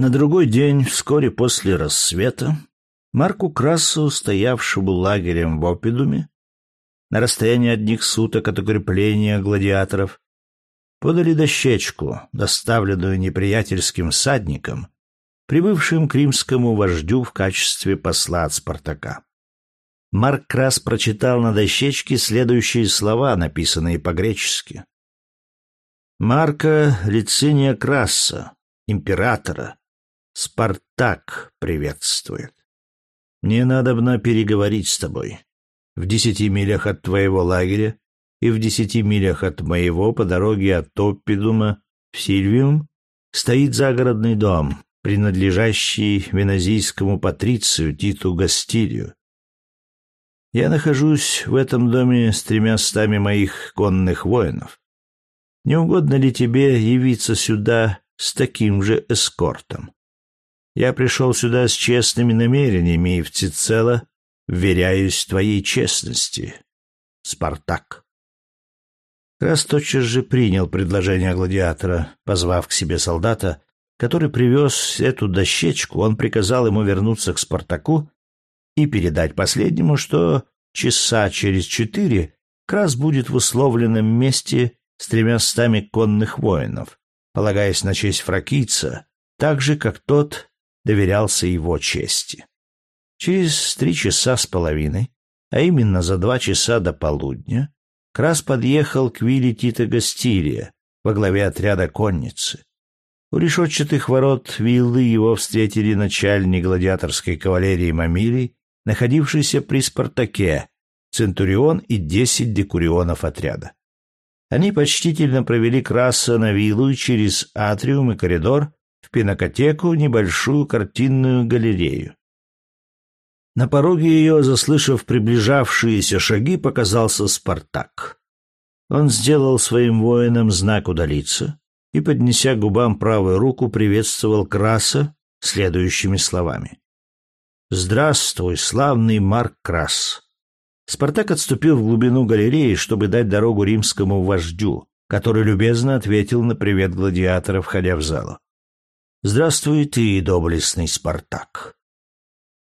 На другой день, вскоре после рассвета, Марку Красу, стоявшему лагерем в Опидуме, на расстоянии одних суток от укрепления гладиаторов, подали дощечку, доставленную неприятельским всадникам, прибывшим к римскому вождю в качестве посла от Спартака. Марк Крас прочитал на дощечке следующие слова, написанные по-гречески. «Марка Лициния Краса, императора, Спартак приветствует. Мне надобно переговорить с тобой. В десяти милях от твоего лагеря и в десяти милях от моего по дороге от Топпидума в Сильвиум стоит загородный дом, принадлежащий веназийскому патрицию Титу Гастилию. Я нахожусь в этом доме с тремя стами моих конных воинов. Не угодно ли тебе явиться сюда с таким же эскортом? Я пришел сюда с честными намерениями и всецело вверяюсь твоей честности. Спартак. Крас тотчас же принял предложение гладиатора, позвав к себе солдата, который привез эту дощечку, он приказал ему вернуться к Спартаку и передать последнему, что часа через четыре Крас будет в условленном месте с тремя стами конных воинов, полагаясь на честь фракийца, так же, как тот доверялся его чести. Через три часа с половиной, а именно за два часа до полудня, Крас подъехал к вилле Тита Гастилия во главе отряда конницы. У решетчатых ворот виллы его встретили начальник гладиаторской кавалерии Мамилий, находившийся при Спартаке, Центурион и десять декурионов отряда. Они почтительно провели Краса на виллу через атриум и коридор в пинокотеку небольшую картинную галерею. На пороге ее, заслышав приближавшиеся шаги, показался Спартак. Он сделал своим воинам знак удалиться и, поднеся губам правую руку, приветствовал Краса следующими словами. «Здравствуй, славный Марк Крас!» Спартак отступил в глубину галереи, чтобы дать дорогу римскому вождю, который любезно ответил на привет гладиатора, входя в залу. «Здравствуй ты, доблестный Спартак!»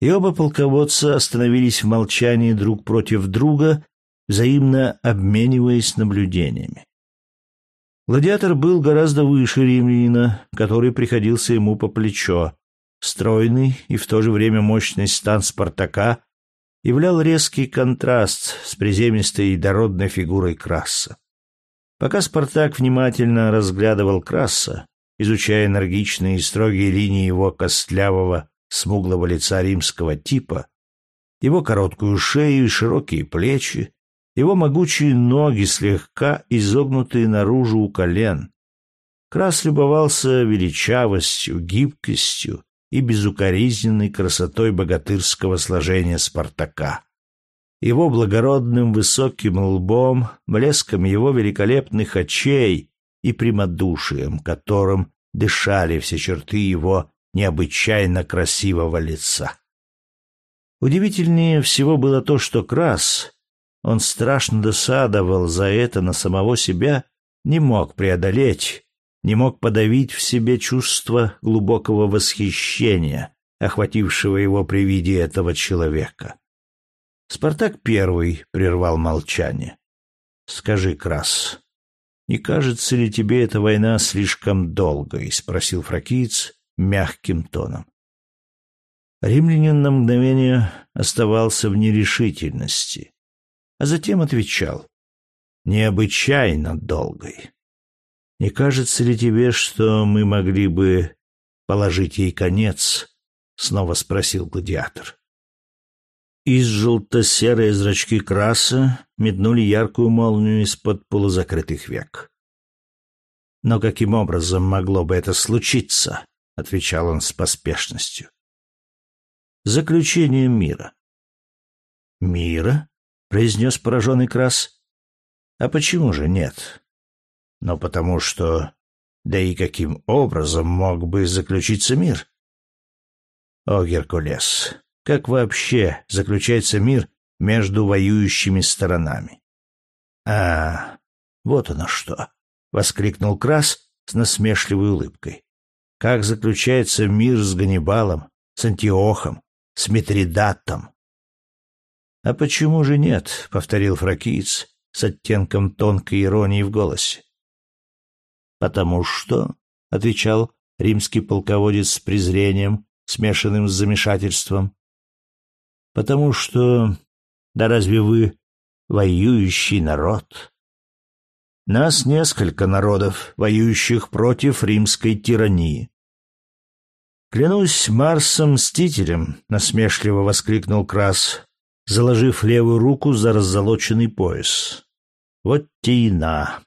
И оба полководца остановились в молчании друг против друга, взаимно обмениваясь наблюдениями. Гладиатор был гораздо выше римлянина, который приходился ему по плечо. Стройный и в то же время мощный стан Спартака являл резкий контраст с приземистой и дородной фигурой Краса. Пока Спартак внимательно разглядывал Краса, изучая энергичные и строгие линии его костлявого, смуглого лица римского типа, его короткую шею и широкие плечи, его могучие ноги, слегка изогнутые наружу у колен. Крас любовался величавостью, гибкостью и безукоризненной красотой богатырского сложения Спартака. Его благородным высоким лбом, блеском его великолепных очей и прямодушием, которым дышали все черты его необычайно красивого лица. Удивительнее всего было то, что Крас, он страшно досадовал за это на самого себя, не мог преодолеть, не мог подавить в себе чувство глубокого восхищения, охватившего его при виде этого человека. Спартак первый прервал молчание. «Скажи, Крас, «Не кажется ли тебе эта война слишком долгой?» — спросил фракиец мягким тоном. Римлянин на мгновение оставался в нерешительности, а затем отвечал. «Необычайно долгой. Не кажется ли тебе, что мы могли бы положить ей конец?» — снова спросил гладиатор. Из желто-серые зрачки краса метнули яркую молнию из-под полузакрытых век. «Но каким образом могло бы это случиться?» — отвечал он с поспешностью. «Заключение мира». «Мира?» — произнес пораженный крас. «А почему же нет?» «Но потому что... Да и каким образом мог бы заключиться мир?» «О, Геркулес, как вообще заключается мир между воюющими сторонами. «А, вот оно что!» — воскликнул Крас с насмешливой улыбкой. как заключается мир с Ганнибалом, с Антиохом, с Митридатом. — А почему же нет? — повторил фракиец с оттенком тонкой иронии в голосе. — Потому что, — отвечал римский полководец с презрением, смешанным с замешательством, — потому что, да разве вы воюющий народ? Нас несколько народов, воюющих против римской тирании. «Клянусь Марсом-мстителем!» — насмешливо воскликнул Крас, заложив левую руку за раззолоченный пояс. «Вот тина!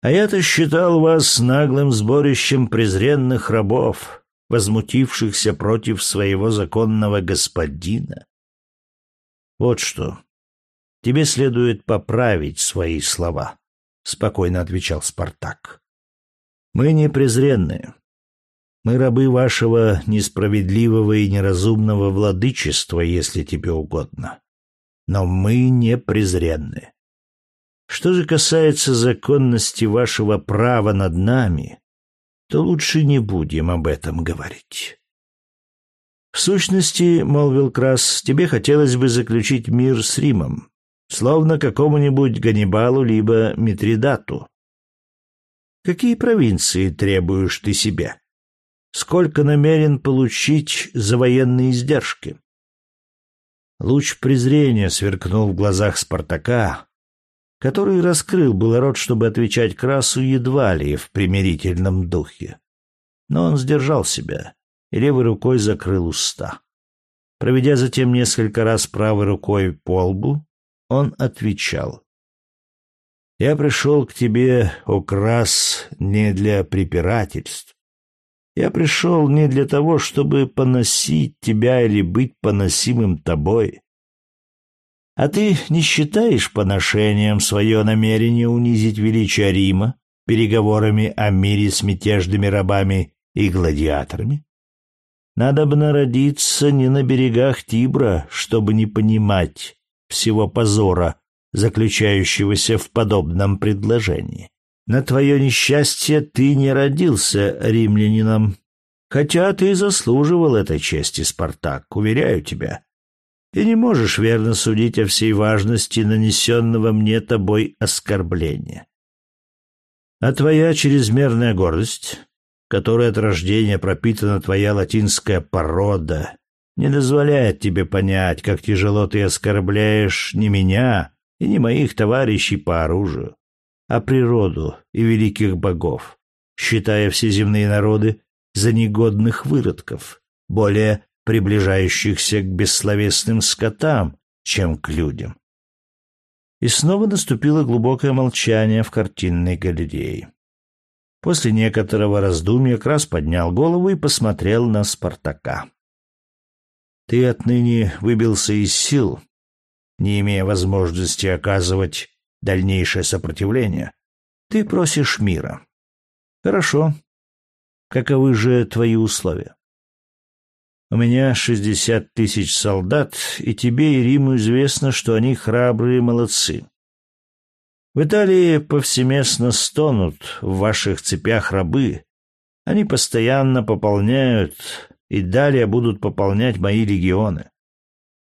А я-то считал вас наглым сборищем презренных рабов, возмутившихся против своего законного господина. Вот что, тебе следует поправить свои слова спокойно отвечал Спартак. Мы не презренные. Мы рабы вашего несправедливого и неразумного владычества, если тебе угодно. Но мы не презренны. Что же касается законности вашего права над нами, то лучше не будем об этом говорить. В сущности, молвил Крас, тебе хотелось бы заключить мир с Римом, словно какому-нибудь Ганнибалу либо Митридату. Какие провинции требуешь ты себе? Сколько намерен получить за военные издержки? Луч презрения сверкнул в глазах Спартака, который раскрыл был рот, чтобы отвечать Красу едва ли в примирительном духе. Но он сдержал себя и левой рукой закрыл уста. Проведя затем несколько раз правой рукой по лбу, он отвечал. «Я пришел к тебе, Окрас, не для препирательств. Я пришел не для того, чтобы поносить тебя или быть поносимым тобой. А ты не считаешь поношением свое намерение унизить величие Рима переговорами о мире с мятежными рабами и гладиаторами? Надо бы народиться не на берегах Тибра, чтобы не понимать, всего позора, заключающегося в подобном предложении. На твое несчастье ты не родился римлянином, хотя ты заслуживал этой чести, Спартак, уверяю тебя. И не можешь верно судить о всей важности нанесенного мне тобой оскорбления. А твоя чрезмерная гордость, которой от рождения пропитана твоя латинская порода, не дозволяет тебе понять, как тяжело ты оскорбляешь не меня и не моих товарищей по оружию, а природу и великих богов, считая все земные народы за негодных выродков, более приближающихся к бессловесным скотам, чем к людям. И снова наступило глубокое молчание в картинной галерее. После некоторого раздумья Крас поднял голову и посмотрел на Спартака. Ты отныне выбился из сил, не имея возможности оказывать дальнейшее сопротивление. Ты просишь мира. Хорошо. Каковы же твои условия? У меня шестьдесят тысяч солдат, и тебе и Риму известно, что они храбрые молодцы. В Италии повсеместно стонут в ваших цепях рабы. Они постоянно пополняют и далее будут пополнять мои легионы.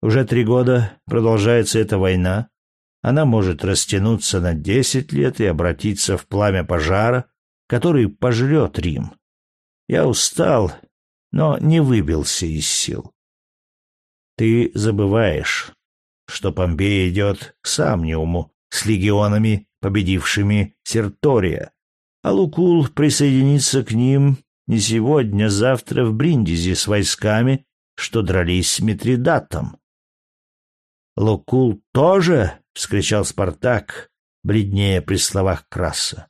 Уже три года продолжается эта война. Она может растянуться на десять лет и обратиться в пламя пожара, который пожрет Рим. Я устал, но не выбился из сил. Ты забываешь, что Помпей идет к Самниуму с легионами, победившими Сертория, а Лукул присоединится к ним не сегодня, а завтра в Бриндизи с войсками, что дрались с Митридатом. «Лукул тоже?» — вскричал Спартак, бледнее при словах Краса.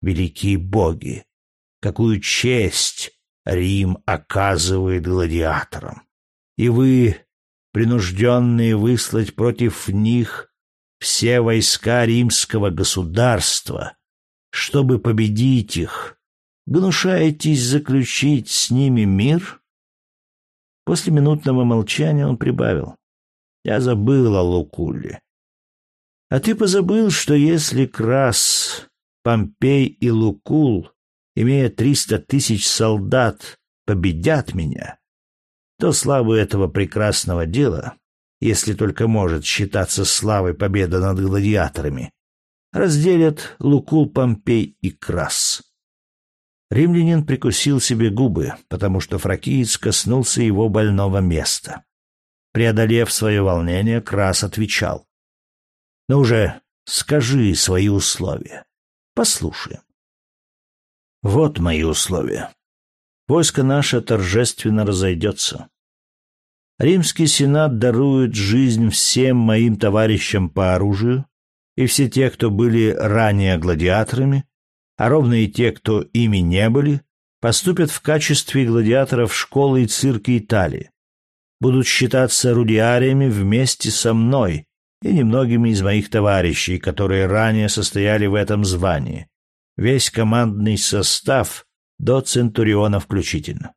«Великие боги! Какую честь Рим оказывает гладиаторам! И вы, принужденные выслать против них все войска римского государства, чтобы победить их, Гнушаетесь заключить с ними мир? После минутного молчания он прибавил. Я забыл о Лукуле. А ты позабыл, что если Крас, Помпей и Лукул, имея триста тысяч солдат, победят меня, то славу этого прекрасного дела, если только может считаться славой победы над гладиаторами, разделят Лукул, Помпей и Крас. Римлянин прикусил себе губы, потому что фракиец коснулся его больного места. Преодолев свое волнение, Крас отвечал. «Ну уже скажи свои условия. Послушаем». «Вот мои условия. Войско наше торжественно разойдется. Римский сенат дарует жизнь всем моим товарищам по оружию, и все те, кто были ранее гладиаторами, а ровно и те, кто ими не были, поступят в качестве гладиаторов школы и цирка Италии, будут считаться рудиариями вместе со мной и немногими из моих товарищей, которые ранее состояли в этом звании, весь командный состав до Центуриона включительно.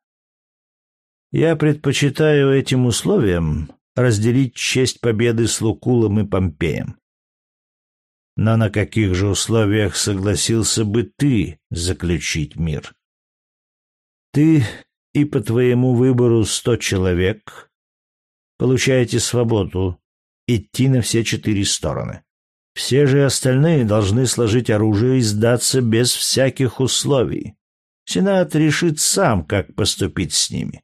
Я предпочитаю этим условиям разделить честь победы с Лукулом и Помпеем. Но на каких же условиях согласился бы ты заключить мир? Ты и по твоему выбору сто человек получаете свободу идти на все четыре стороны. Все же остальные должны сложить оружие и сдаться без всяких условий. Сенат решит сам, как поступить с ними.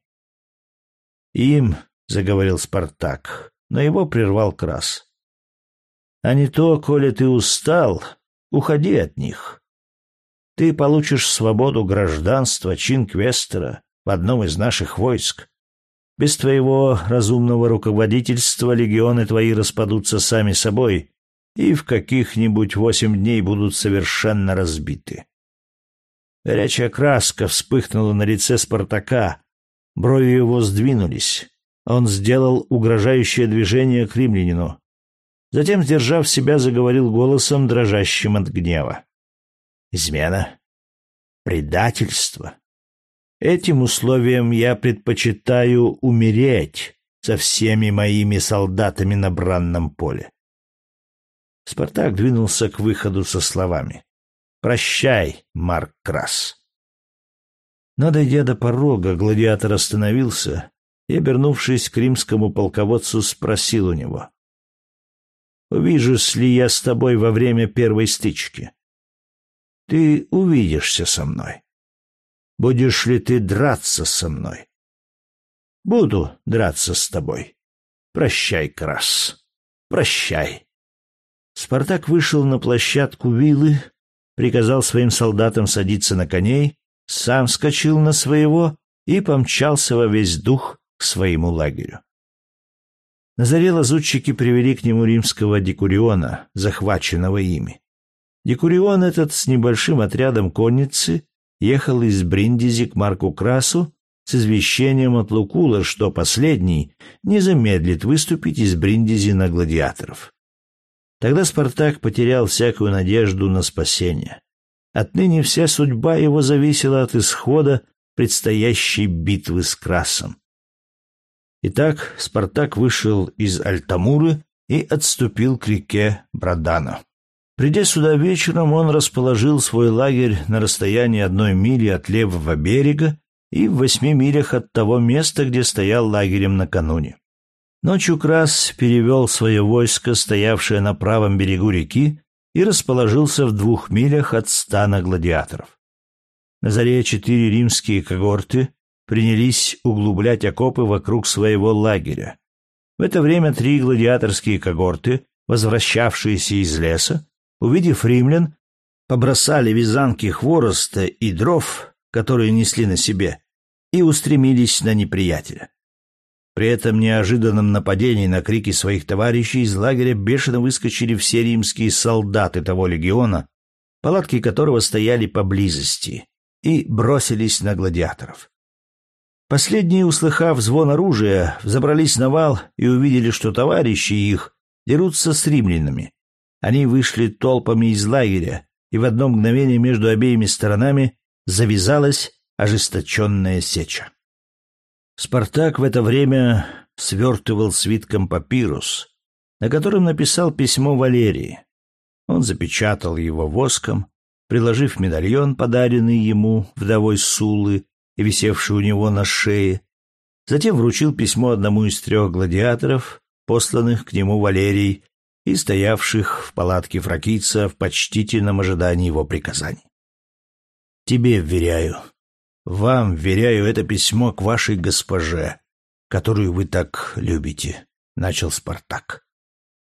Им, — заговорил Спартак, но его прервал Крас. А не то, коли ты устал, уходи от них. Ты получишь свободу гражданства, чин квестера в одном из наших войск. Без твоего разумного руководительства легионы твои распадутся сами собой и в каких-нибудь восемь дней будут совершенно разбиты. Горячая краска вспыхнула на лице Спартака, брови его сдвинулись. Он сделал угрожающее движение к римлянину. Затем, сдержав себя, заговорил голосом, дрожащим от гнева. «Измена? Предательство? Этим условием я предпочитаю умереть со всеми моими солдатами на бранном поле». Спартак двинулся к выходу со словами. Прощай, Марк Крас. Но, дойдя до порога, гладиатор остановился и, обернувшись к римскому полководцу, спросил у него. «Увижусь ли я с тобой во время первой стычки? Ты увидишься со мной. Будешь ли ты драться со мной? Буду драться с тобой. Прощай, Крас. Прощай». Спартак вышел на площадку виллы, приказал своим солдатам садиться на коней, сам скочил на своего и помчался во весь дух к своему лагерю. На заре лазутчики привели к нему римского декуриона, захваченного ими. Декурион этот с небольшим отрядом конницы ехал из Бриндизи к Марку Красу с извещением от Лукула, что последний не замедлит выступить из Бриндизи на гладиаторов. Тогда Спартак потерял всякую надежду на спасение. Отныне вся судьба его зависела от исхода предстоящей битвы с Красом. Итак, Спартак вышел из Альтамуры и отступил к реке Брадана. Придя сюда вечером, он расположил свой лагерь на расстоянии одной мили от левого берега и в восьми милях от того места, где стоял лагерем накануне. Ночью Крас перевел свое войско, стоявшее на правом берегу реки, и расположился в двух милях от стана гладиаторов. На заре четыре римские когорты принялись углублять окопы вокруг своего лагеря. В это время три гладиаторские когорты, возвращавшиеся из леса, увидев римлян, побросали вязанки хвороста и дров, которые несли на себе, и устремились на неприятеля. При этом неожиданном нападении на крики своих товарищей из лагеря бешено выскочили все римские солдаты того легиона, палатки которого стояли поблизости, и бросились на гладиаторов. Последние, услыхав звон оружия, взобрались на вал и увидели, что товарищи их дерутся с римлянами. Они вышли толпами из лагеря, и в одно мгновение между обеими сторонами завязалась ожесточенная сеча. Спартак в это время свертывал свитком папирус, на котором написал письмо Валерии. Он запечатал его воском, приложив медальон, подаренный ему вдовой Сулы, и висевший у него на шее, затем вручил письмо одному из трех гладиаторов, посланных к нему Валерий и стоявших в палатке фракийца в почтительном ожидании его приказаний. «Тебе вверяю, вам вверяю это письмо к вашей госпоже, которую вы так любите», — начал Спартак.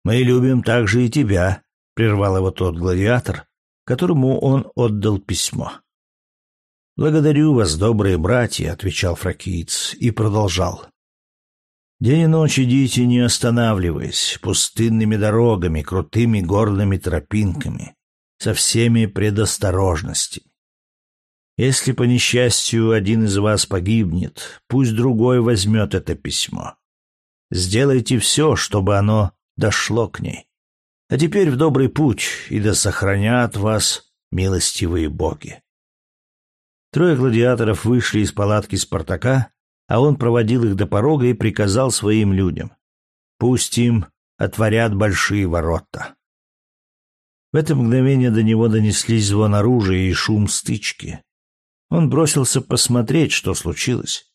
«Мы любим также и тебя», — прервал его тот гладиатор, которому он отдал письмо. «Благодарю вас, добрые братья», — отвечал фракиец и продолжал. День и ночь идите, не останавливаясь, пустынными дорогами, крутыми горными тропинками, со всеми предосторожностями. Если по несчастью один из вас погибнет, пусть другой возьмет это письмо. Сделайте все, чтобы оно дошло к ней. А теперь в добрый путь, и да сохранят вас милостивые боги. Трое гладиаторов вышли из палатки Спартака а он проводил их до порога и приказал своим людям. «Пусть им отворят большие ворота». В это мгновение до него донеслись звон оружия и шум стычки. Он бросился посмотреть, что случилось.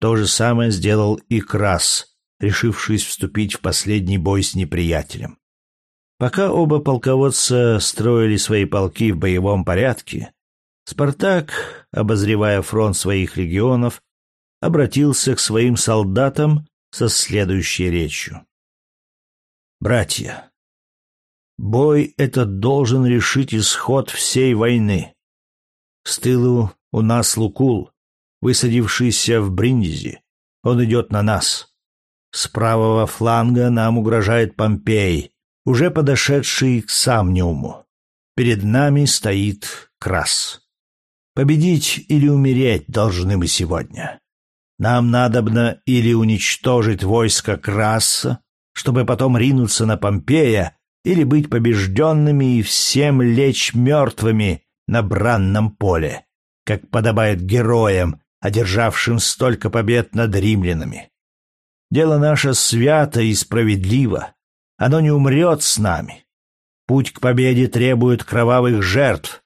То же самое сделал и Крас, решившись вступить в последний бой с неприятелем. Пока оба полководца строили свои полки в боевом порядке, Спартак, обозревая фронт своих легионов, обратился к своим солдатам со следующей речью. «Братья, бой этот должен решить исход всей войны. С тылу у нас Лукул, высадившийся в Бриндизи. Он идет на нас. С правого фланга нам угрожает Помпей, уже подошедший к Самниуму. Перед нами стоит Крас. Победить или умереть должны мы сегодня. Нам надобно или уничтожить войско Краса, чтобы потом ринуться на Помпея, или быть побежденными и всем лечь мертвыми на бранном поле, как подобает героям, одержавшим столько побед над римлянами. Дело наше свято и справедливо. Оно не умрет с нами. Путь к победе требует кровавых жертв,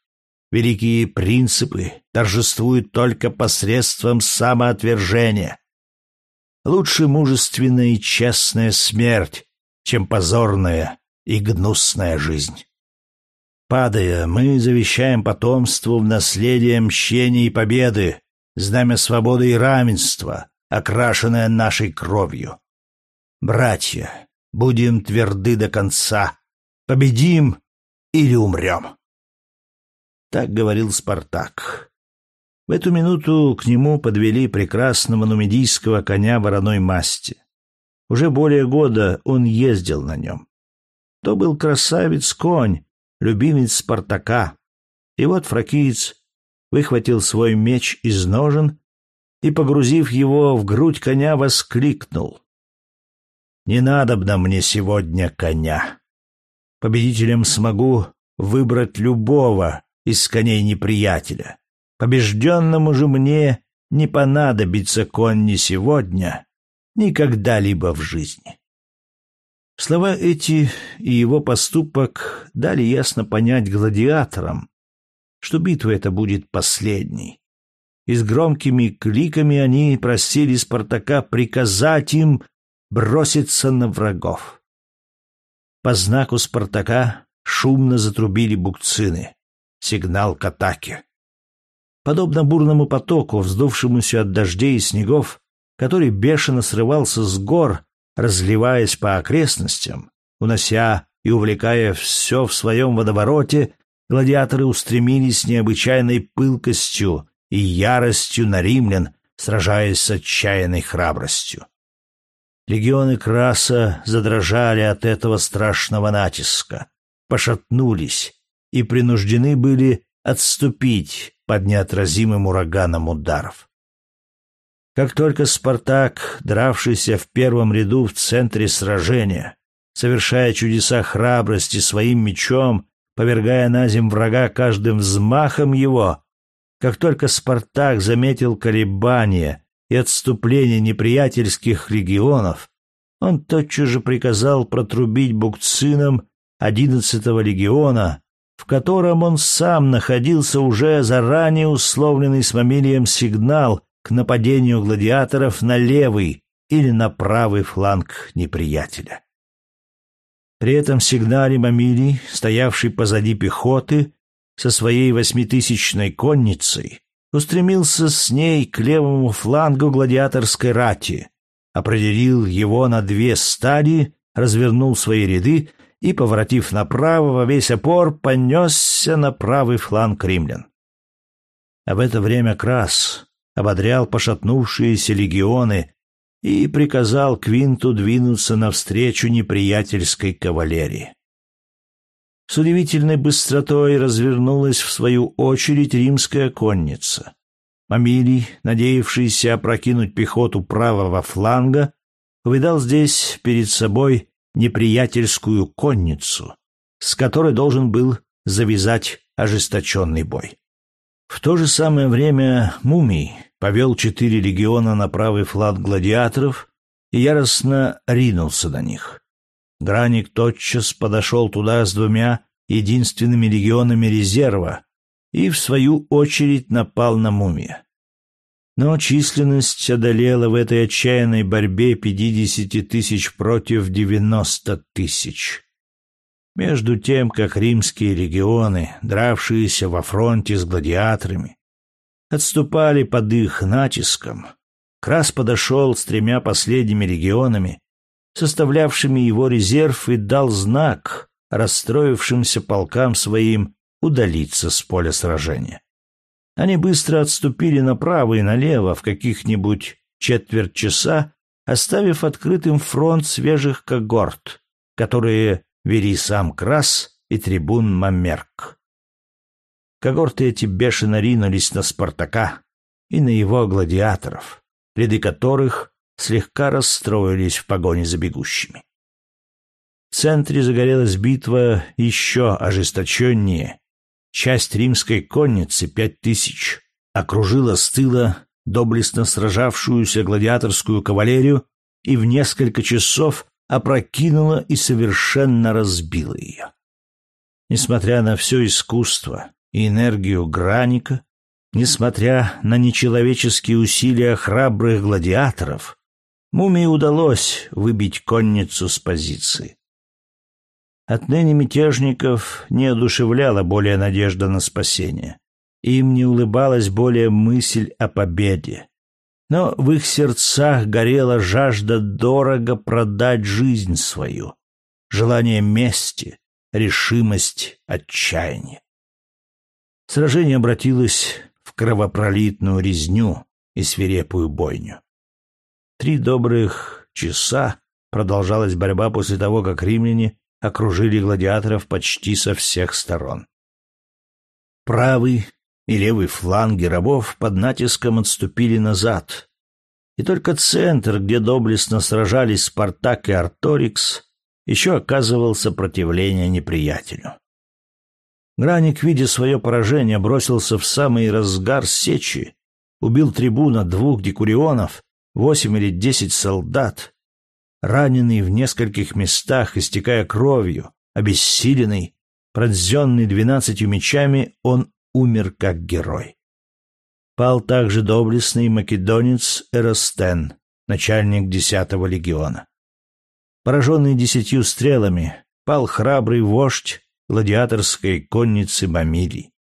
Великие принципы торжествуют только посредством самоотвержения. Лучше мужественная и честная смерть, чем позорная и гнусная жизнь. Падая, мы завещаем потомству в наследие мщения и победы, знамя свободы и равенства, окрашенное нашей кровью. Братья, будем тверды до конца, победим или умрем. Так говорил Спартак. В эту минуту к нему подвели прекрасного нумидийского коня вороной масти. Уже более года он ездил на нем. То был красавец-конь, любимец Спартака. И вот фракиец выхватил свой меч из ножен и, погрузив его в грудь коня, воскликнул. «Не надобно мне сегодня коня. Победителем смогу выбрать любого, из коней неприятеля. Побежденному же мне не понадобится конь ни сегодня, ни когда-либо в жизни. Слова эти и его поступок дали ясно понять гладиаторам, что битва эта будет последней. И с громкими кликами они просили Спартака приказать им броситься на врагов. По знаку Спартака шумно затрубили букцины сигнал к атаке. Подобно бурному потоку, вздувшемуся от дождей и снегов, который бешено срывался с гор, разливаясь по окрестностям, унося и увлекая все в своем водовороте, гладиаторы устремились с необычайной пылкостью и яростью на римлян, сражаясь с отчаянной храбростью. Легионы Краса задрожали от этого страшного натиска, пошатнулись, и принуждены были отступить под неотразимым ураганом ударов. Как только Спартак, дравшийся в первом ряду в центре сражения, совершая чудеса храбрости своим мечом, повергая на земь врага каждым взмахом его, как только Спартак заметил колебания и отступление неприятельских легионов, он тотчас же приказал протрубить букцинам одиннадцатого легиона в котором он сам находился уже заранее условленный с Мамилием сигнал к нападению гладиаторов на левый или на правый фланг неприятеля. При этом сигнале Мамилий, стоявший позади пехоты, со своей восьмитысячной конницей, устремился с ней к левому флангу гладиаторской рати, определил его на две стадии, развернул свои ряды и, поворотив направо во весь опор, понесся на правый фланг римлян. А в это время Крас ободрял пошатнувшиеся легионы и приказал Квинту двинуться навстречу неприятельской кавалерии. С удивительной быстротой развернулась в свою очередь римская конница. Мамилий, надеявшийся опрокинуть пехоту правого фланга, увидал здесь перед собой неприятельскую конницу, с которой должен был завязать ожесточенный бой. В то же самое время Мумий повел четыре легиона на правый фланг гладиаторов и яростно ринулся на них. Граник тотчас подошел туда с двумя единственными легионами резерва и, в свою очередь, напал на мумия. Но численность одолела в этой отчаянной борьбе пятидесяти тысяч против девяносто тысяч. Между тем, как римские легионы, дравшиеся во фронте с гладиаторами, отступали под их натиском, Крас подошел с тремя последними легионами составлявшими его резерв, и дал знак расстроившимся полкам своим удалиться с поля сражения. Они быстро отступили направо и налево в каких-нибудь четверть часа, оставив открытым фронт свежих когорт, которые вели сам Крас и трибун Мамерк. Когорты эти бешено ринулись на Спартака и на его гладиаторов, ряды которых слегка расстроились в погоне за бегущими. В центре загорелась битва еще ожесточеннее. Часть римской конницы, пять тысяч, окружила с тыла доблестно сражавшуюся гладиаторскую кавалерию и в несколько часов опрокинула и совершенно разбила ее. Несмотря на все искусство и энергию Граника, несмотря на нечеловеческие усилия храбрых гладиаторов, Мумии удалось выбить конницу с позиции. Отныне мятежников не одушевляла более надежда на спасение. Им не улыбалась более мысль о победе. Но в их сердцах горела жажда дорого продать жизнь свою, желание мести, решимость, отчаяние. Сражение обратилось в кровопролитную резню и свирепую бойню. Три добрых часа продолжалась борьба после того, как римляне окружили гладиаторов почти со всех сторон. Правый и левый фланги рабов под натиском отступили назад, и только центр, где доблестно сражались Спартак и Арторикс, еще оказывал сопротивление неприятелю. Граник, видя свое поражение, бросился в самый разгар сечи, убил трибуна двух декурионов восемь или десять солдат, раненый в нескольких местах, истекая кровью, обессиленный, пронзенный двенадцатью мечами, он умер как герой. Пал также доблестный македонец Эростен, начальник десятого легиона. Пораженный десятью стрелами, пал храбрый вождь гладиаторской конницы Бамилий.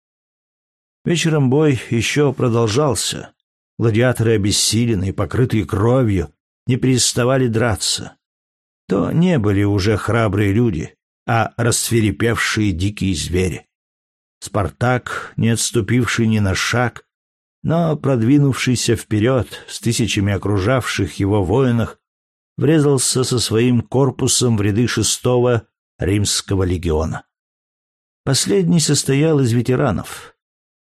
Вечером бой еще продолжался, Гладиаторы, обессиленные, покрытые кровью, не переставали драться. То не были уже храбрые люди, а расцвирепевшие дикие звери. Спартак, не отступивший ни на шаг, но продвинувшийся вперед с тысячами окружавших его воинах, врезался со своим корпусом в ряды шестого римского легиона. Последний состоял из ветеранов,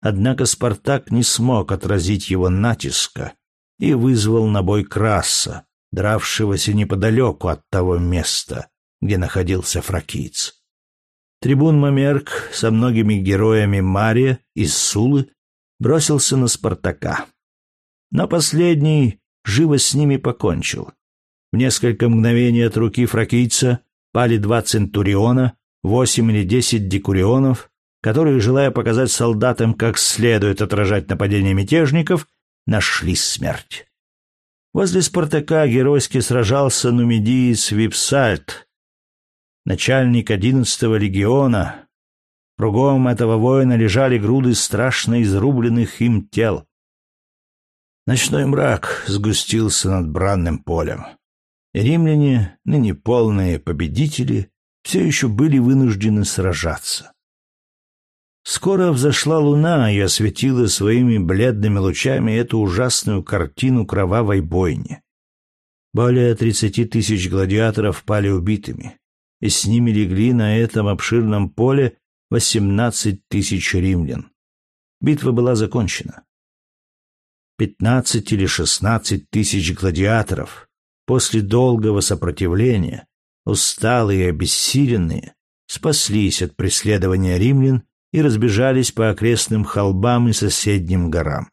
Однако Спартак не смог отразить его натиска и вызвал на бой Краса, дравшегося неподалеку от того места, где находился фракиец. Трибун Мамерк со многими героями Мария и Сулы бросился на Спартака. Но последний живо с ними покончил. В несколько мгновений от руки фракийца пали два центуриона, восемь или десять декурионов, которые, желая показать солдатам, как следует отражать нападения мятежников, нашли смерть. Возле Спартака геройски сражался нумидиец Випсальт, начальник одиннадцатого легиона. Кругом этого воина лежали груды страшно изрубленных им тел. Ночной мрак сгустился над бранным полем. И римляне, ныне полные победители, все еще были вынуждены сражаться. Скоро взошла луна и осветила своими бледными лучами эту ужасную картину кровавой бойни. Более тридцати тысяч гладиаторов пали убитыми, и с ними легли на этом обширном поле восемнадцать тысяч римлян. Битва была закончена. Пятнадцать или шестнадцать тысяч гладиаторов после долгого сопротивления, усталые и обессиленные, спаслись от преследования римлян и разбежались по окрестным холмам и соседним горам.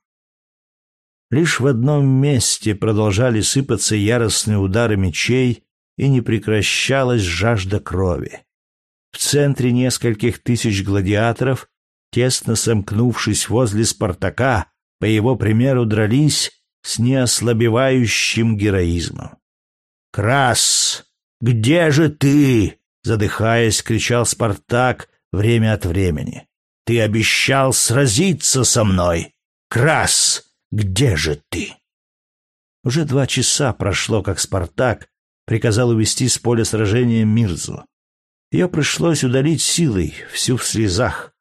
Лишь в одном месте продолжали сыпаться яростные удары мечей, и не прекращалась жажда крови. В центре нескольких тысяч гладиаторов, тесно сомкнувшись возле Спартака, по его примеру дрались с неослабевающим героизмом. «Крас, где же ты?» — задыхаясь, кричал Спартак время от времени. Ты обещал сразиться со мной. Крас, где же ты? Уже два часа прошло, как Спартак приказал увести с поля сражения Мирзу. Ее пришлось удалить силой, всю в слезах.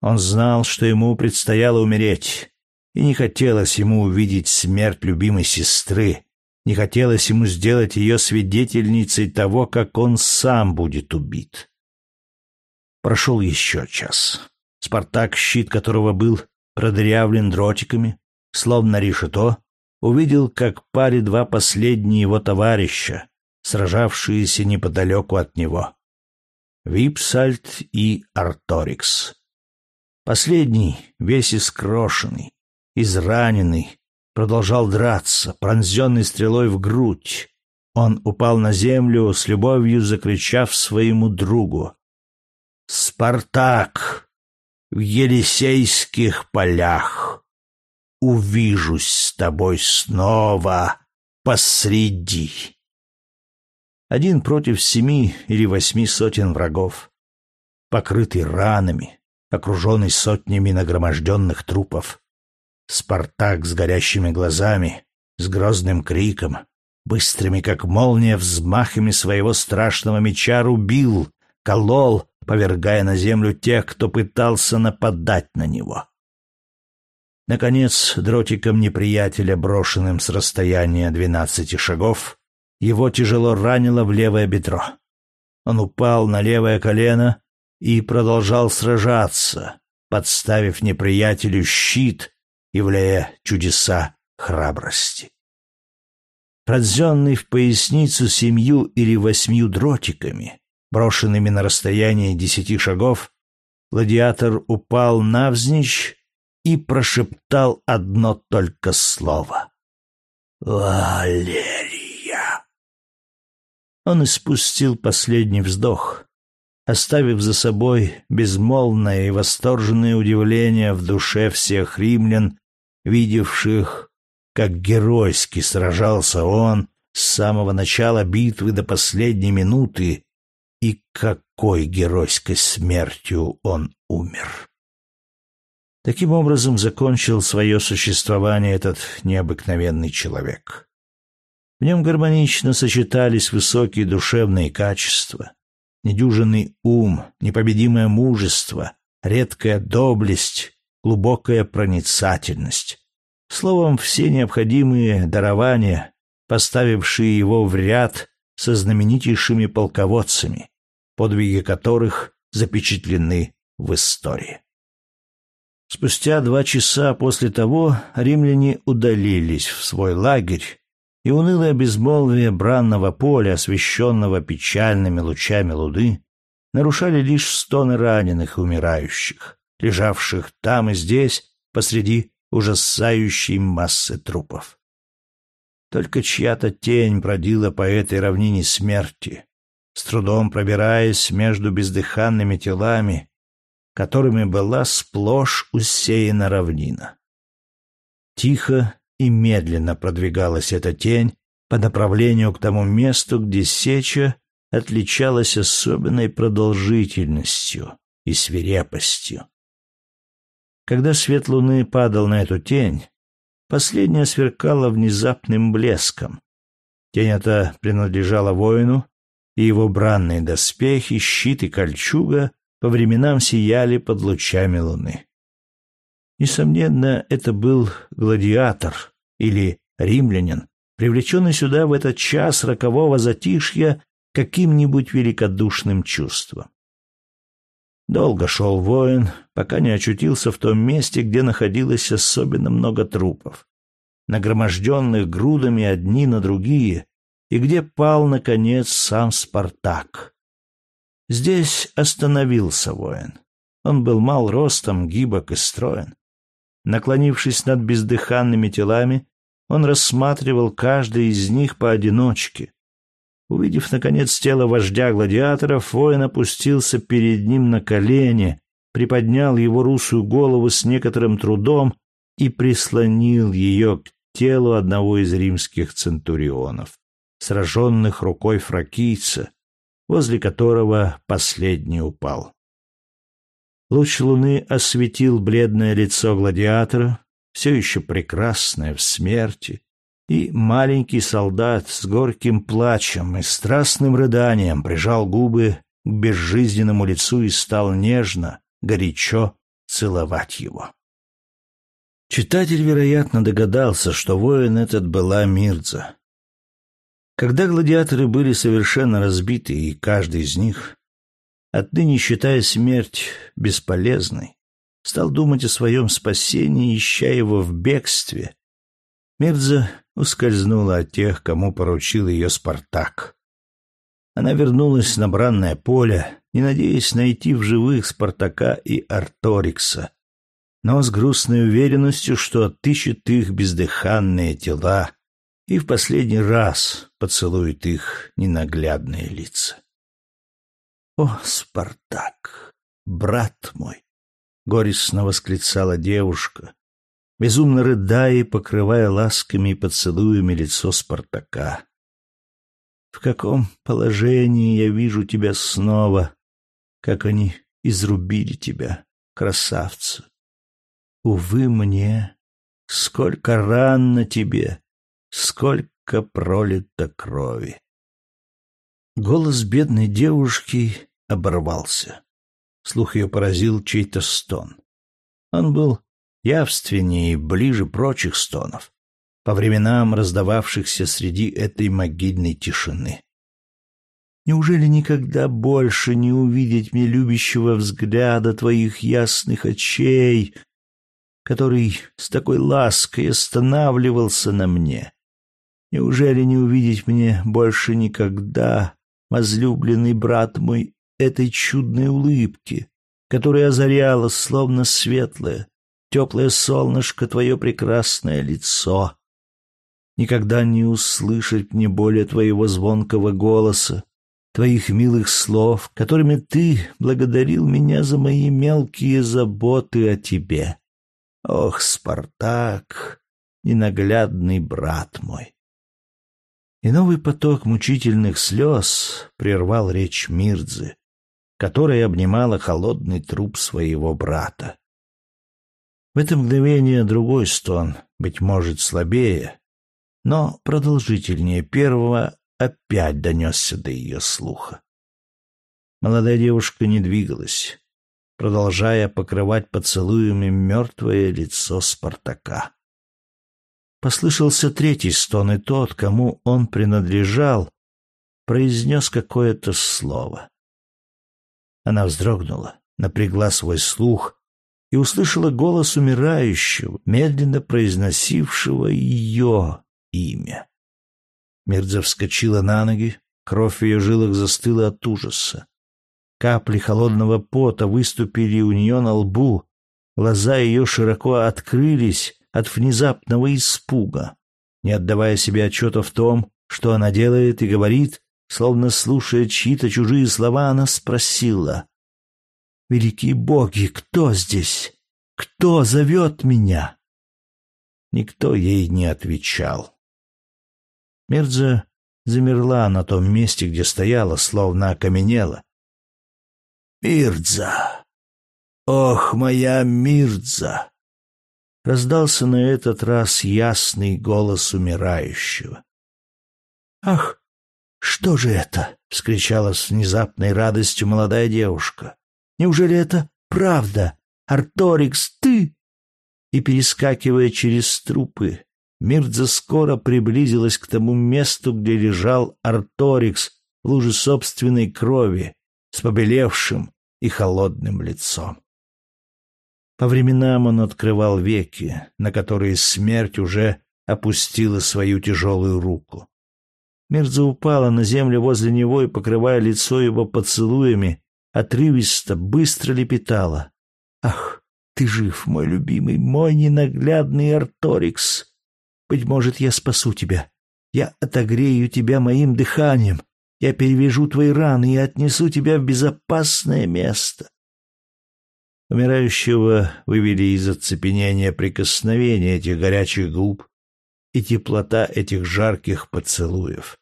Он знал, что ему предстояло умереть, и не хотелось ему увидеть смерть любимой сестры, не хотелось ему сделать ее свидетельницей того, как он сам будет убит. Прошел еще час. Спартак, щит которого был продырявлен дротиками, словно решето, увидел, как пали два последние его товарища, сражавшиеся неподалеку от него. Випсальт и Арторикс. Последний, весь искрошенный, израненный, продолжал драться, пронзенный стрелой в грудь. Он упал на землю, с любовью закричав своему другу. «Спартак! в Елисейских полях. Увижусь с тобой снова посреди. Один против семи или восьми сотен врагов, покрытый ранами, окруженный сотнями нагроможденных трупов. Спартак с горящими глазами, с грозным криком, быстрыми, как молния, взмахами своего страшного меча рубил, колол, повергая на землю тех, кто пытался нападать на него. Наконец, дротиком неприятеля, брошенным с расстояния двенадцати шагов, его тяжело ранило в левое бедро. Он упал на левое колено и продолжал сражаться, подставив неприятелю щит, являя чудеса храбрости. Пронзенный в поясницу семью или восьмью дротиками, брошенными на расстояние десяти шагов, гладиатор упал навзничь и прошептал одно только слово. «Валерия!» Он испустил последний вздох, оставив за собой безмолвное и восторженное удивление в душе всех римлян, видевших, как геройски сражался он с самого начала битвы до последней минуты, и какой геройской смертью он умер. Таким образом закончил свое существование этот необыкновенный человек. В нем гармонично сочетались высокие душевные качества, недюжинный ум, непобедимое мужество, редкая доблесть, глубокая проницательность. Словом, все необходимые дарования, поставившие его в ряд со знаменитейшими полководцами, подвиги которых запечатлены в истории. Спустя два часа после того римляне удалились в свой лагерь, и унылое безмолвие бранного поля, освещенного печальными лучами луны, нарушали лишь стоны раненых и умирающих, лежавших там и здесь посреди ужасающей массы трупов. Только чья-то тень бродила по этой равнине смерти, с трудом пробираясь между бездыханными телами, которыми была сплошь усеяна равнина. Тихо и медленно продвигалась эта тень по направлению к тому месту, где сеча отличалась особенной продолжительностью и свирепостью. Когда свет луны падал на эту тень, последняя сверкала внезапным блеском. Тень эта принадлежала воину, и его бранные доспехи, щит и кольчуга по временам сияли под лучами луны. Несомненно, это был гладиатор или римлянин, привлеченный сюда в этот час рокового затишья каким-нибудь великодушным чувством. Долго шел воин, пока не очутился в том месте, где находилось особенно много трупов, нагроможденных грудами одни на другие, и где пал, наконец, сам Спартак. Здесь остановился воин. Он был мал ростом, гибок и строен. Наклонившись над бездыханными телами, он рассматривал каждый из них поодиночке. Увидев, наконец, тело вождя гладиаторов, воин опустился перед ним на колени, приподнял его русую голову с некоторым трудом и прислонил ее к телу одного из римских центурионов, сраженных рукой фракийца, возле которого последний упал. Луч луны осветил бледное лицо гладиатора, все еще прекрасное в смерти, и маленький солдат с горьким плачем и страстным рыданием прижал губы к безжизненному лицу и стал нежно, горячо целовать его. Читатель, вероятно, догадался, что воин этот была Мирза. Когда гладиаторы были совершенно разбиты, и каждый из них отныне считая смерть бесполезной, стал думать о своем спасении, ища его в бегстве. Мирза ускользнула от тех, кому поручил ее Спартак. Она вернулась на бранное поле, не надеясь найти в живых Спартака и Арторикса, но с грустной уверенностью, что отыщет их бездыханные тела и в последний раз поцелует их ненаглядные лица. «О, Спартак, брат мой!» — горестно восклицала девушка, безумно рыдая и покрывая ласками и поцелуями лицо Спартака. «В каком положении я вижу тебя снова, как они изрубили тебя, красавца! Увы мне, сколько ран на тебе, сколько пролито крови!» Голос бедной девушки оборвался. Слух ее поразил чей-то стон. Он был явственнее и ближе прочих стонов, по временам раздававшихся среди этой могильной тишины. Неужели никогда больше не увидеть мне любящего взгляда твоих ясных очей, который с такой лаской останавливался на мне? Неужели не увидеть мне больше никогда возлюбленный брат мой, этой чудной улыбки, которая озаряла, словно светлое, теплое солнышко, твое прекрасное лицо. Никогда не услышать мне более твоего звонкого голоса, твоих милых слов, которыми ты благодарил меня за мои мелкие заботы о тебе. Ох, Спартак, ненаглядный брат мой! И новый поток мучительных слез прервал речь Мирдзы, которая обнимала холодный труп своего брата. В это мгновение другой стон, быть может, слабее, но продолжительнее первого, опять донесся до ее слуха. Молодая девушка не двигалась, продолжая покрывать поцелуями мертвое лицо Спартака. Послышался третий стон, и тот, кому он принадлежал, произнес какое-то слово. Она вздрогнула, напрягла свой слух и услышала голос умирающего, медленно произносившего ее имя. Мирза вскочила на ноги, кровь в ее жилах застыла от ужаса. Капли холодного пота выступили у нее на лбу, глаза ее широко открылись, от внезапного испуга. Не отдавая себе отчета в том, что она делает и говорит, словно слушая чьи-то чужие слова, она спросила. Великие боги, кто здесь? Кто зовет меня?» Никто ей не отвечал. Мирза замерла на том месте, где стояла, словно окаменела. «Мирза! Ох, моя Мирза!» Раздался на этот раз ясный голос умирающего. «Ах, что же это?» — вскричала с внезапной радостью молодая девушка. «Неужели это правда? Арторикс, ты?» И, перескакивая через трупы, Мирдза скоро приблизилась к тому месту, где лежал Арторикс в луже собственной крови, с побелевшим и холодным лицом. По временам он открывал веки, на которые смерть уже опустила свою тяжелую руку. Мирза упала на землю возле него и, покрывая лицо его поцелуями, отрывисто, быстро лепетала. «Ах, ты жив, мой любимый, мой ненаглядный Арторикс! Быть может, я спасу тебя. Я отогрею тебя моим дыханием. Я перевяжу твои раны и отнесу тебя в безопасное место». Умирающего вывели из оцепенения прикосновения этих горячих губ и теплота этих жарких поцелуев.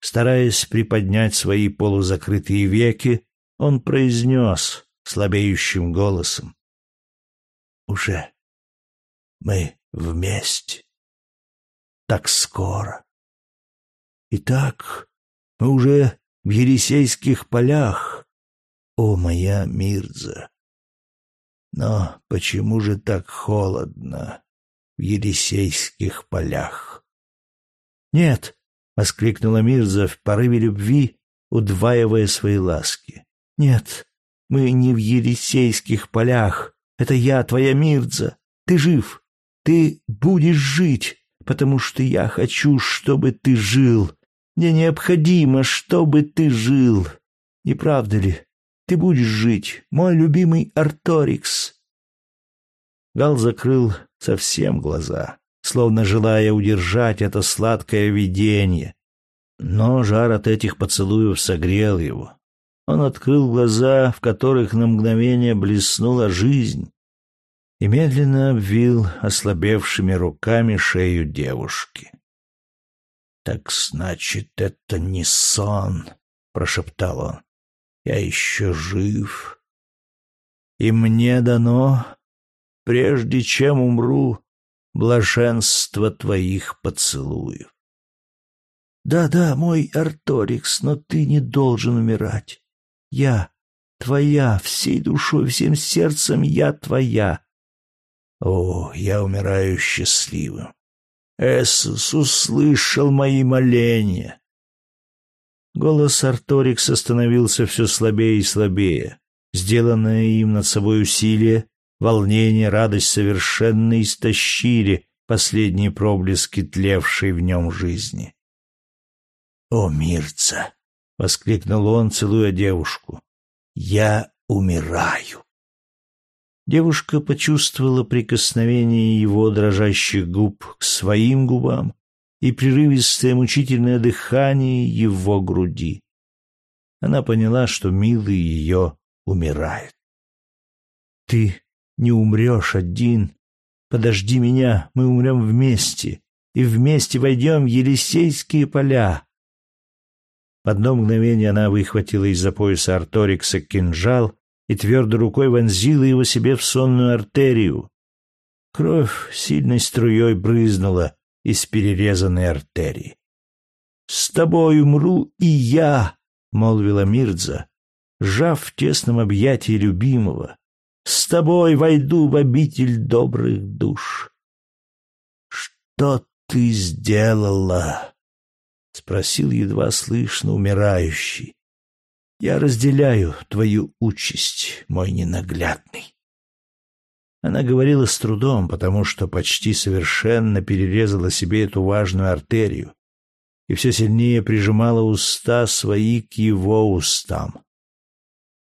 Стараясь приподнять свои полузакрытые веки, он произнес слабеющим голосом. «Уже мы вместе. Так скоро. Итак, мы уже в Елисейских полях, о моя Мирза. Но почему же так холодно в Елисейских полях?» «Нет!» воскликнула Мирза в порыве любви, удваивая свои ласки. Нет, мы не в Елисейских полях. Это я, твоя Мирза. Ты жив. Ты будешь жить, потому что я хочу, чтобы ты жил. Мне необходимо, чтобы ты жил. Не правда ли? Ты будешь жить, мой любимый Арторикс. Гал закрыл совсем глаза словно желая удержать это сладкое видение. Но жар от этих поцелуев согрел его. Он открыл глаза, в которых на мгновение блеснула жизнь, и медленно обвил ослабевшими руками шею девушки. «Так значит, это не сон», — прошептал он. «Я еще жив. И мне дано, прежде чем умру, блаженство твоих поцелуев. Да-да, мой Арторикс, но ты не должен умирать. Я твоя, всей душой, всем сердцем я твоя. О, я умираю счастливым. Эсус услышал мои моления. Голос Арторикса становился все слабее и слабее. Сделанное им над собой усилие волнение, радость совершенно истощили последние проблески тлевшей в нем жизни. «О, Мирца!» — воскликнул он, целуя девушку. «Я умираю!» Девушка почувствовала прикосновение его дрожащих губ к своим губам и прерывистое мучительное дыхание его груди. Она поняла, что милый ее умирает. «Ты не умрешь один. Подожди меня, мы умрем вместе, и вместе войдем в Елисейские поля. В одно мгновение она выхватила из-за пояса Арторикса кинжал и твердой рукой вонзила его себе в сонную артерию. Кровь сильной струей брызнула из перерезанной артерии. «С тобой умру и я!» — молвила Мирдза, сжав в тесном объятии любимого, с тобой войду в обитель добрых душ. Что ты сделала? Спросил едва слышно умирающий. Я разделяю твою участь, мой ненаглядный. Она говорила с трудом, потому что почти совершенно перерезала себе эту важную артерию и все сильнее прижимала уста свои к его устам.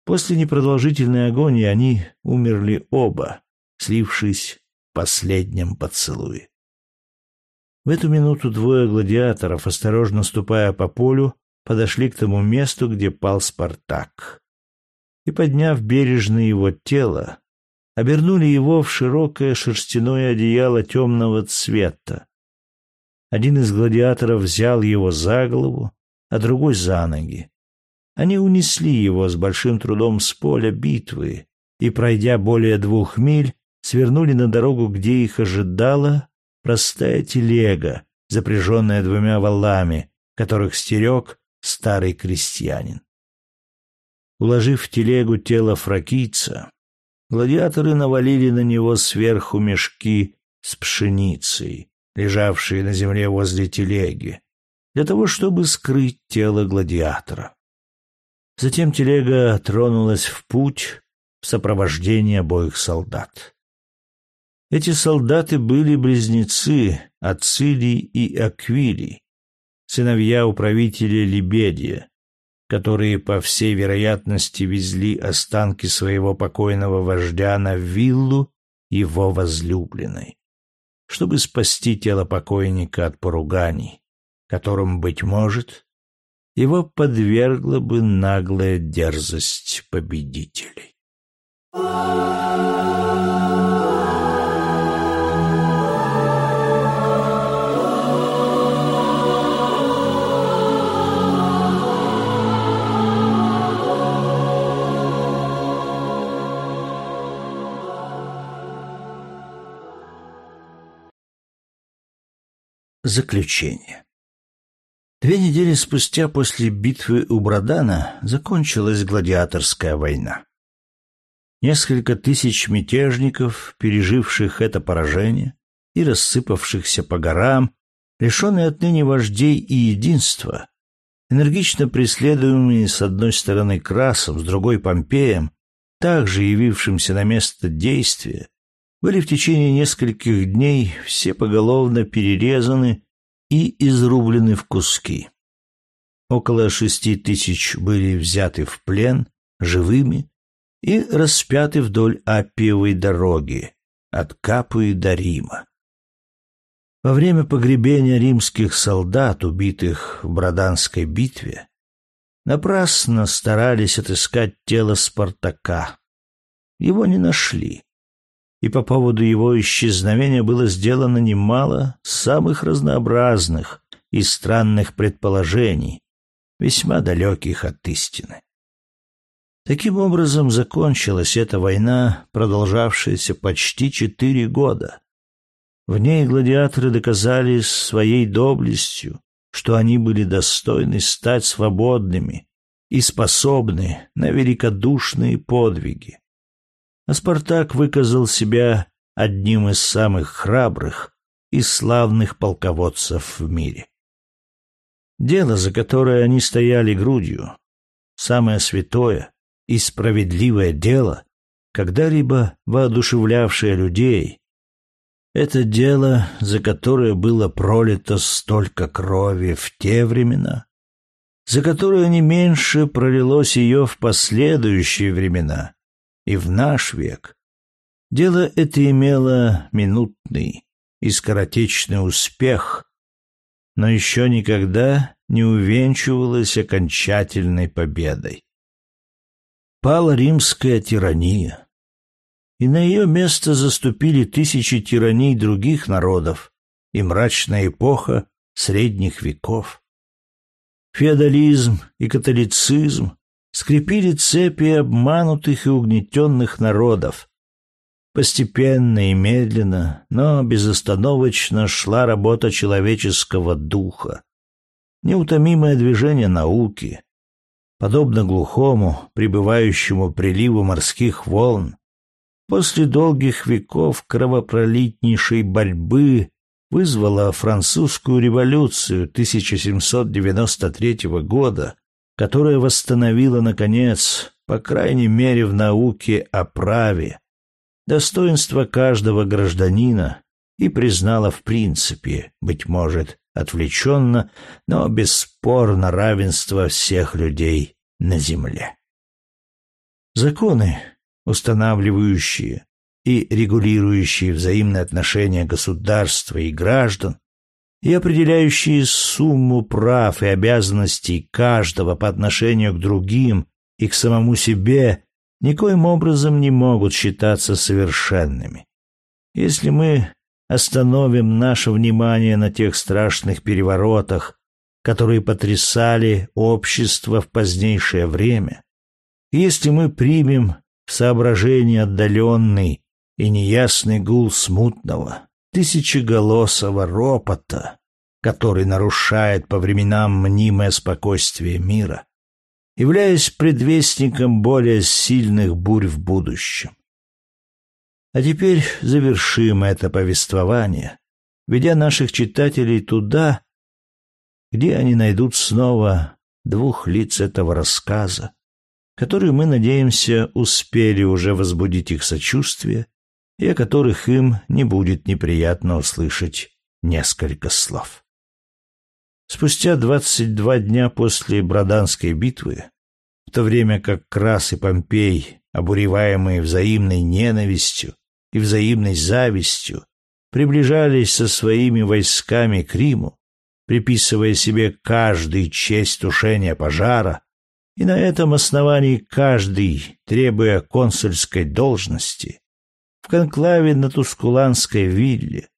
После непродолжительной агонии они умерли оба, слившись в последнем поцелуе. В эту минуту двое гладиаторов, осторожно ступая по полю, подошли к тому месту, где пал Спартак. и, подняв бережно его тело, обернули его в широкое шерстяное одеяло темного цвета. Один из гладиаторов взял его за голову, а другой за ноги. Они унесли его с большим трудом с поля битвы и, пройдя более двух миль, свернули на дорогу, где их ожидала простая телега, запряженная двумя валами, которых стерег старый крестьянин. Уложив в телегу тело фракийца, гладиаторы навалили на него сверху мешки с пшеницей, лежавшие на земле возле телеги, для того, чтобы скрыть тело гладиатора. Затем телега тронулась в путь в сопровождении обоих солдат. Эти солдаты были близнецы Ацилий и Аквилий, сыновья управителя Лебедия, которые, по всей вероятности, везли останки своего покойного вождя на виллу его возлюбленной, чтобы спасти тело покойника от поруганий которым, быть может, его подвергла бы наглая дерзость победителей. Заключение Две недели спустя после битвы у Брадана закончилась гладиаторская война. Несколько тысяч мятежников, переживших это поражение и рассыпавшихся по горам, лишенные отныне вождей и единства, энергично преследуемые с одной стороны Красом, с другой Помпеем, также явившимся на место действия, были в течение нескольких дней все поголовно перерезаны и изрублены в куски. Около шести тысяч были взяты в плен живыми и распяты вдоль Аппиевой дороги от Капуи до Рима. Во время погребения римских солдат, убитых в Броданской битве, напрасно старались отыскать тело Спартака. Его не нашли и по поводу его исчезновения было сделано немало самых разнообразных и странных предположений, весьма далеких от истины. Таким образом закончилась эта война, продолжавшаяся почти четыре года. В ней гладиаторы доказали своей доблестью, что они были достойны стать свободными и способны на великодушные подвиги а Спартак выказал себя одним из самых храбрых и славных полководцев в мире. Дело, за которое они стояли грудью, самое святое и справедливое дело, когда-либо воодушевлявшее людей, это дело, за которое было пролито столько крови в те времена, за которое не меньше пролилось ее в последующие времена, и в наш век. Дело это имело минутный и скоротечный успех, но еще никогда не увенчивалось окончательной победой. Пала римская тирания, и на ее место заступили тысячи тираний других народов и мрачная эпоха средних веков. Феодализм и католицизм скрепили цепи обманутых и угнетенных народов. Постепенно и медленно, но безостановочно шла работа человеческого духа. Неутомимое движение науки, подобно глухому, прибывающему приливу морских волн, после долгих веков кровопролитнейшей борьбы вызвала французскую революцию 1793 года, которая восстановила, наконец, по крайней мере в науке о праве, достоинство каждого гражданина и признала в принципе, быть может, отвлеченно, но бесспорно равенство всех людей на земле. Законы, устанавливающие и регулирующие взаимные отношения государства и граждан, и определяющие сумму прав и обязанностей каждого по отношению к другим и к самому себе никоим образом не могут считаться совершенными. Если мы остановим наше внимание на тех страшных переворотах, которые потрясали общество в позднейшее время, если мы примем в соображение отдаленный и неясный гул смутного, тысячеголосого ропота, который нарушает по временам мнимое спокойствие мира, являясь предвестником более сильных бурь в будущем. А теперь завершим это повествование, ведя наших читателей туда, где они найдут снова двух лиц этого рассказа, которые, мы надеемся, успели уже возбудить их сочувствие и о которых им не будет неприятно услышать несколько слов. Спустя двадцать два дня после Броданской битвы, в то время как Крас и Помпей, обуреваемые взаимной ненавистью и взаимной завистью, приближались со своими войсками к Риму, приписывая себе каждый честь тушения пожара, и на этом основании каждый, требуя консульской должности, в конклаве на Тускуланской вилле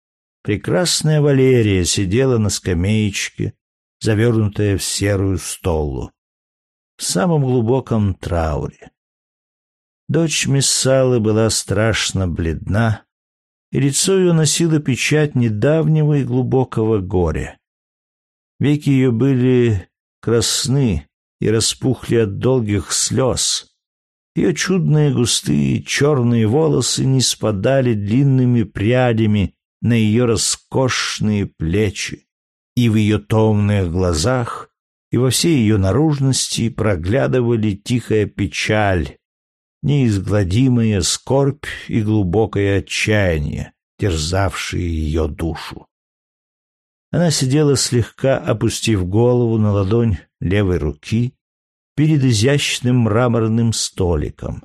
прекрасная Валерия сидела на скамеечке, завернутая в серую столу, в самом глубоком трауре. Дочь Мессалы была страшно бледна, и лицо ее носило печать недавнего и глубокого горя. Веки ее были красны и распухли от долгих слез. Ее чудные густые черные волосы не спадали длинными прядями на ее роскошные плечи, и в ее томных глазах и во всей ее наружности проглядывали тихая печаль, неизгладимая скорбь и глубокое отчаяние, терзавшие ее душу. Она сидела слегка опустив голову на ладонь левой руки перед изящным мраморным столиком,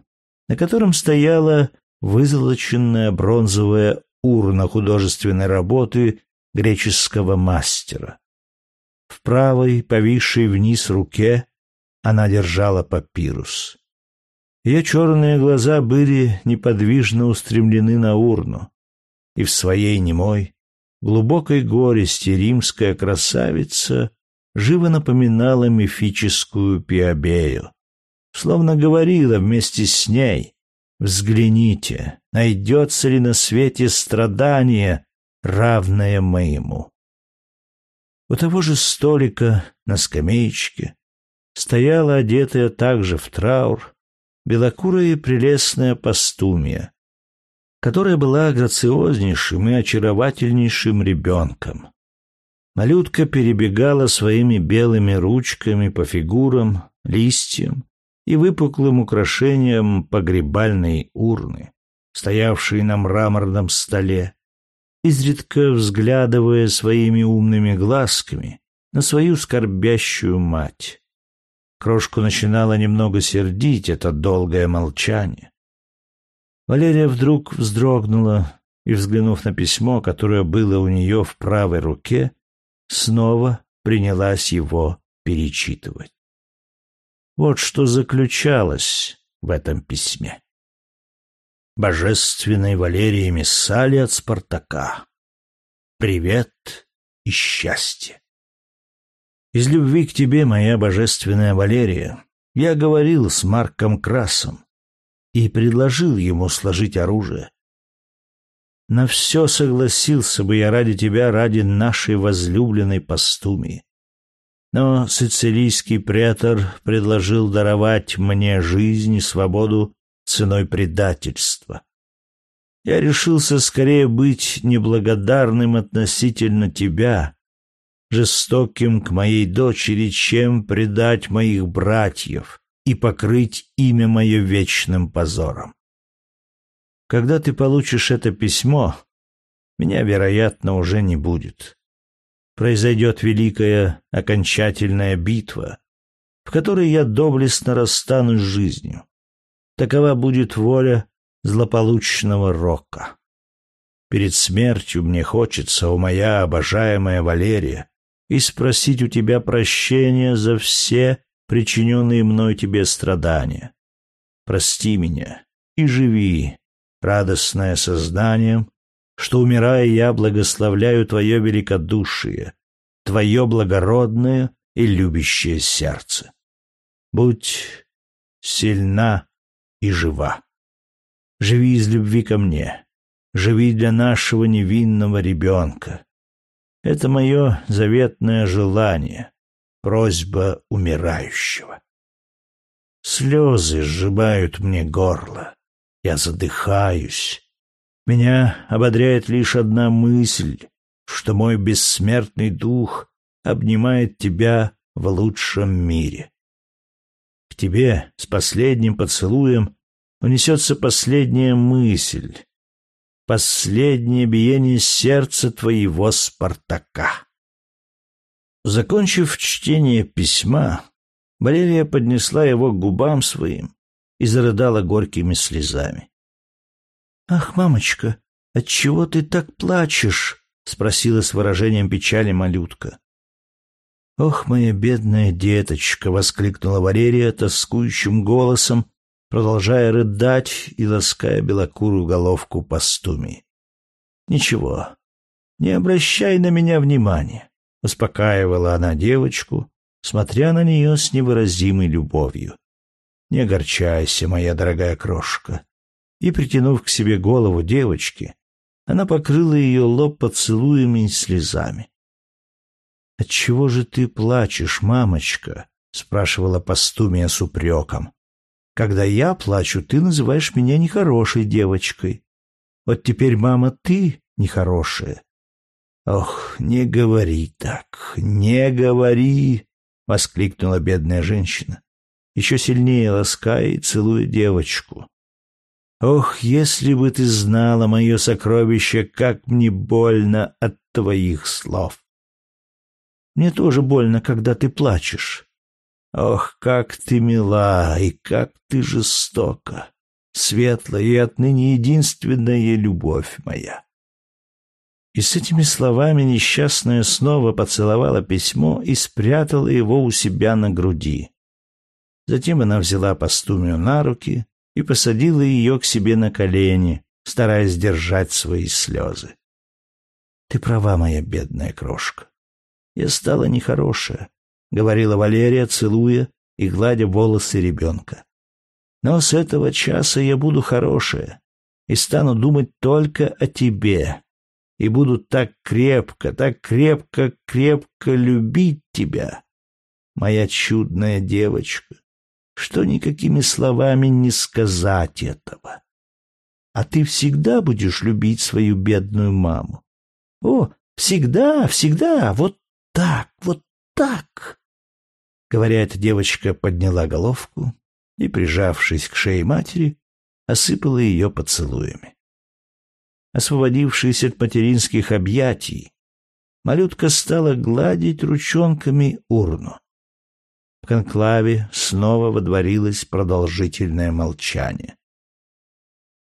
на котором стояла вызолоченная бронзовая урна художественной работы греческого мастера. В правой, повисшей вниз руке, она держала папирус. Ее черные глаза были неподвижно устремлены на урну, и в своей немой, глубокой горести римская красавица живо напоминала мифическую Пиабею, словно говорила вместе с ней «Взгляните, найдется ли на свете страдание, равное моему?» У того же столика на скамеечке стояла одетая также в траур белокурая и прелестная пастумия, которая была грациознейшим и очаровательнейшим ребенком. Малютка перебегала своими белыми ручками по фигурам, листьям и выпуклым украшениям погребальной урны, стоявшей на мраморном столе, изредка взглядывая своими умными глазками на свою скорбящую мать. Крошку начинало немного сердить это долгое молчание. Валерия вдруг вздрогнула и, взглянув на письмо, которое было у нее в правой руке, снова принялась его перечитывать. Вот что заключалось в этом письме. Божественной Валерии Мессали от Спартака. Привет и счастье. Из любви к тебе, моя божественная Валерия, я говорил с Марком Красом, и предложил ему сложить оружие. На все согласился бы я ради тебя, ради нашей возлюбленной постумии. Но сицилийский претор предложил даровать мне жизнь и свободу ценой предательства. Я решился скорее быть неблагодарным относительно тебя, жестоким к моей дочери, чем предать моих братьев, и покрыть имя мое вечным позором. Когда ты получишь это письмо, меня, вероятно, уже не будет. Произойдет великая окончательная битва, в которой я доблестно расстанусь с жизнью. Такова будет воля злополучного рока. Перед смертью мне хочется, о моя обожаемая Валерия, и спросить у тебя прощения за все причиненные мной тебе страдания. прости меня и живи, радостное созданием, что, умирая, я благословляю Твое великодушие, Твое благородное и любящее сердце. Будь сильна и жива. Живи из любви ко мне, живи для нашего невинного ребенка. Это мое заветное желание, просьба умирающего. Слезы сжимают мне горло. Я задыхаюсь. Меня ободряет лишь одна мысль, что мой бессмертный дух обнимает тебя в лучшем мире. К тебе с последним поцелуем унесется последняя мысль, последнее биение сердца твоего Спартака. Закончив чтение письма, Валерия поднесла его к губам своим и зарыдала горькими слезами. «Ах, мамочка, отчего ты так плачешь?» — спросила с выражением печали малютка. «Ох, моя бедная деточка!» — воскликнула Валерия тоскующим голосом, продолжая рыдать и лаская белокурую головку постуми. «Ничего, не обращай на меня внимания», — успокаивала она девочку, смотря на нее с невыразимой любовью. «Не огорчайся, моя дорогая крошка». И, притянув к себе голову девочки, она покрыла ее лоб поцелуями и слезами. «Отчего же ты плачешь, мамочка?» — спрашивала Пастумия с упреком. Когда я плачу, ты называешь меня нехорошей девочкой. Вот теперь, мама, ты нехорошая. Ох, не говори так, не говори, воскликнула бедная женщина, еще сильнее лаская и целуя девочку. Ох, если бы ты знала, мое сокровище, как мне больно от твоих слов. Мне тоже больно, когда ты плачешь. Ох, как ты мила и как ты жестока, светлая и отныне единственная любовь моя. И с этими словами несчастная снова поцеловала письмо и спрятала его у себя на груди. Затем она взяла постумию на руки и посадила ее к себе на колени, стараясь держать свои слезы. «Ты права, моя бедная крошка. Я стала нехорошая, говорила Валерия, целуя и гладя волосы ребенка. Но с этого часа я буду хорошая и стану думать только о тебе, и буду так крепко, так крепко, крепко любить тебя, моя чудная девочка, что никакими словами не сказать этого. А ты всегда будешь любить свою бедную маму. О, всегда, всегда, вот так, вот так. Говоря это, девочка подняла головку и, прижавшись к шее матери, осыпала ее поцелуями. Освободившись от материнских объятий, малютка стала гладить ручонками урну. В конклаве снова водворилось продолжительное молчание.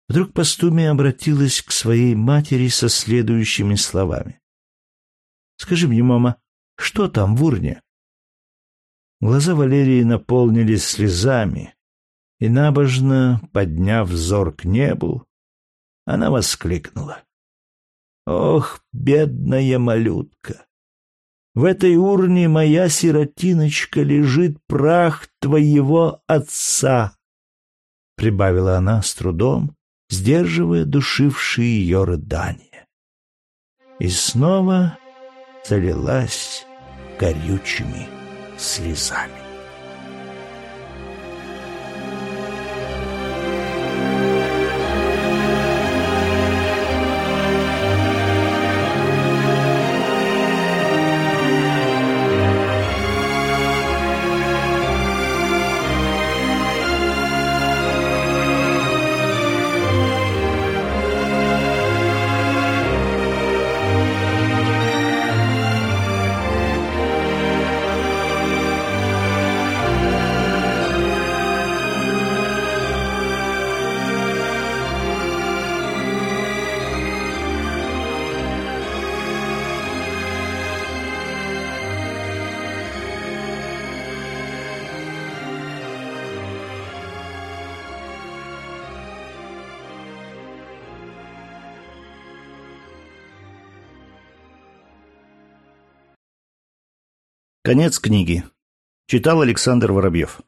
Вдруг Пастумия обратилась к своей матери со следующими словами. «Скажи мне, мама, что там в урне?» Глаза Валерии наполнились слезами, и набожно, подняв взор к небу, она воскликнула. «Ох, бедная малютка! В этой урне моя сиротиночка лежит прах твоего отца!» Прибавила она с трудом, сдерживая душившие ее рыдания. И снова залилась горючими слезами. Конец книги. Читал Александр Воробьев.